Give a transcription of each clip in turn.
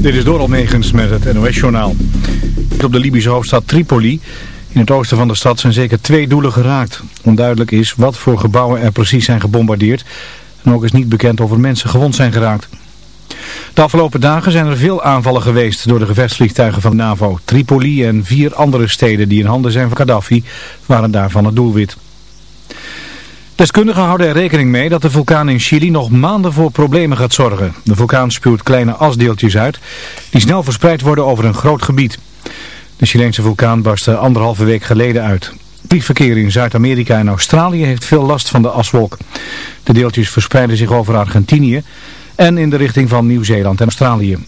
Dit is Doral Megens met het NOS-journaal. Op de Libische hoofdstad Tripoli, in het oosten van de stad, zijn zeker twee doelen geraakt. Onduidelijk is wat voor gebouwen er precies zijn gebombardeerd. En ook is niet bekend of er mensen gewond zijn geraakt. De afgelopen dagen zijn er veel aanvallen geweest door de gevechtsvliegtuigen van NAVO. Tripoli en vier andere steden die in handen zijn van Gaddafi waren daarvan het doelwit. Deskundigen houden er rekening mee dat de vulkaan in Chili nog maanden voor problemen gaat zorgen. De vulkaan spuwt kleine asdeeltjes uit die snel verspreid worden over een groot gebied. De Chileense vulkaan barstte anderhalve week geleden uit. Vliegverkeer in Zuid-Amerika en Australië heeft veel last van de aswolk. De deeltjes verspreiden zich over Argentinië en in de richting van Nieuw-Zeeland en Australië.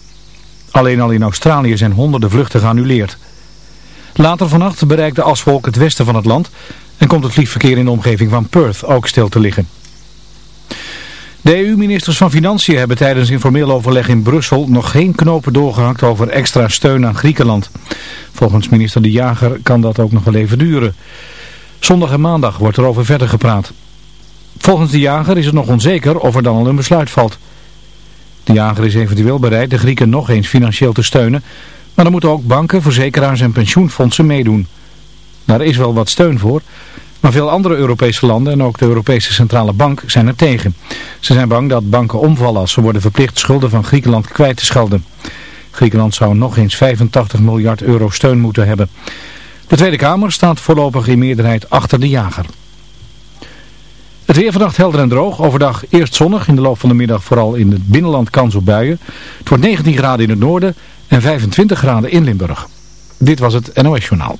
Alleen al in Australië zijn honderden vluchten geannuleerd. Later vannacht bereikt de aswolk het westen van het land en komt het vliegverkeer in de omgeving van Perth ook stil te liggen. De EU-ministers van Financiën hebben tijdens informeel overleg in Brussel nog geen knopen doorgehakt over extra steun aan Griekenland. Volgens minister De Jager kan dat ook nog wel even duren. Zondag en maandag wordt er over verder gepraat. Volgens De Jager is het nog onzeker of er dan al een besluit valt. De Jager is eventueel bereid de Grieken nog eens financieel te steunen, maar dan moeten ook banken, verzekeraars en pensioenfondsen meedoen. Daar is wel wat steun voor, maar veel andere Europese landen en ook de Europese Centrale Bank zijn er tegen. Ze zijn bang dat banken omvallen als ze worden verplicht schulden van Griekenland kwijt te schelden. Griekenland zou nog eens 85 miljard euro steun moeten hebben. De Tweede Kamer staat voorlopig in meerderheid achter de jager. Het weer vannacht helder en droog. Overdag eerst zonnig. In de loop van de middag vooral in het binnenland kans op buien. Het wordt 19 graden in het noorden en 25 graden in Limburg. Dit was het NOS Journaal.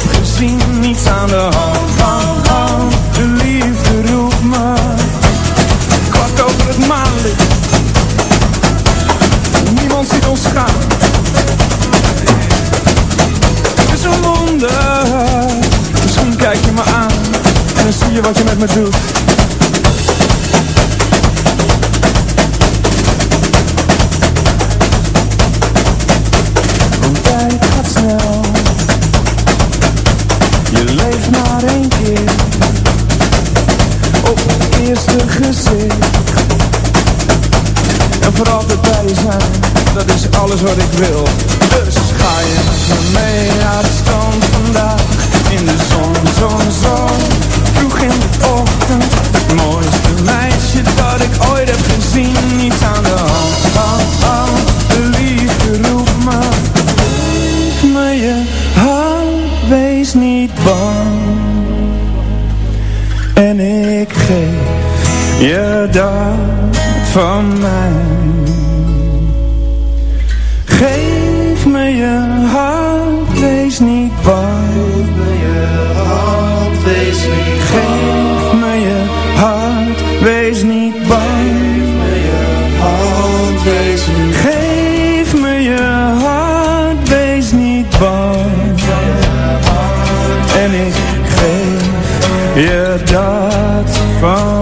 будет niet bang. En ik geef je dat van mij. Geef me je wees niet bang. Geef me je hart, wees niet bang. Geef me je hart, wees niet bang. Geef me je hart, wees niet bang. Yeah, that's fun.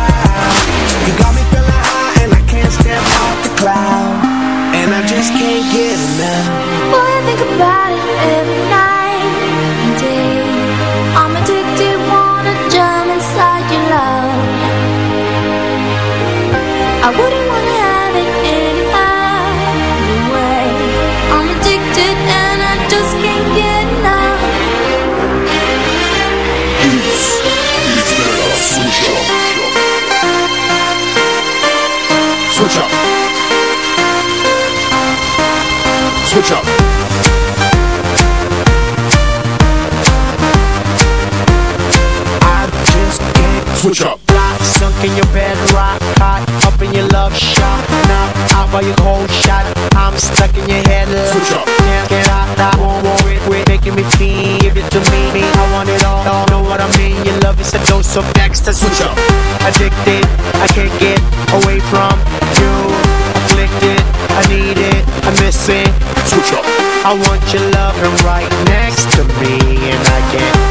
Just can't get enough. Out your cold shot, I'm stuck in your head. Love. Switch up. Can't get out, I won't worry, quit making me feel. Give it to me, I want it all. all. Know what I mean? Your love is a dose of next Switch up. Addicted, I can't get away from you. Afflicted, I need it, I miss it. Switch up. I want your loving right next to me, and I can't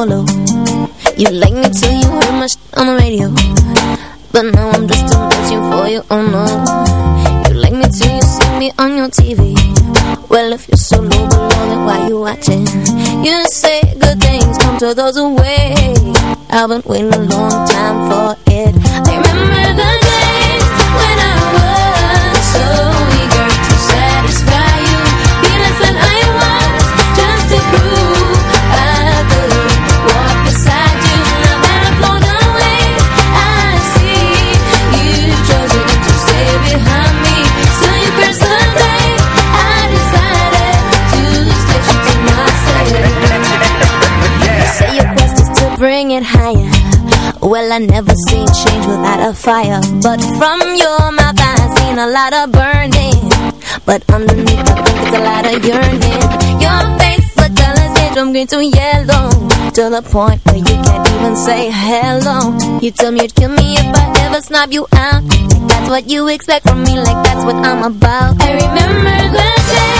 solo. You like me till you heard my shit on the radio. But now I'm just too dancing for you, oh no. You like me till you see me on your TV Well, if you're so low below, then why you watching? You say good things come to those who wait. I've been waiting long I never seen change without a fire. But from your mouth I seen a lot of burning. But underneath the it's a lot of yearning. Your face the colors change from green to yellow. To the point where you can't even say hello. You tell me you'd kill me if I ever snob you out. Like that's what you expect from me, like that's what I'm about. I remember the day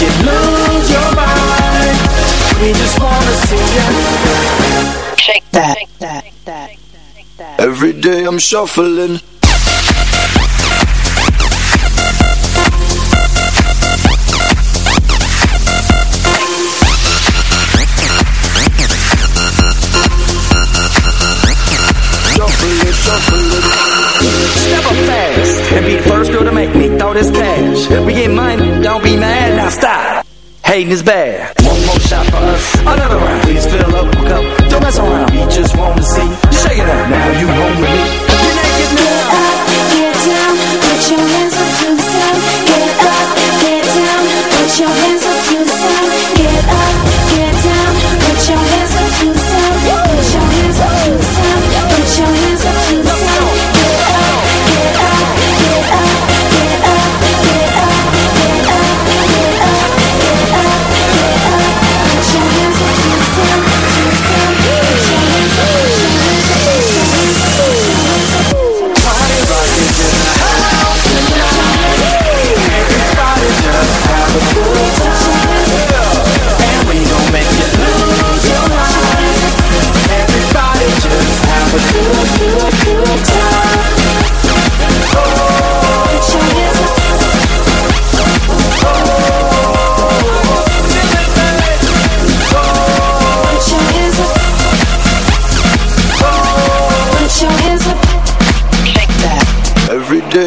you lose your mind. We just wanna see you. Shake that, that, that. Every day I'm shuffling. Step up fast and be the first girl to make me throw this cash. We get money, don't be mad hating is bad. One more shot for us, another round. Please fill up my cup, don't mess around. We just want to see you shaking up. Now you home with me.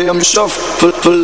I'm shuffling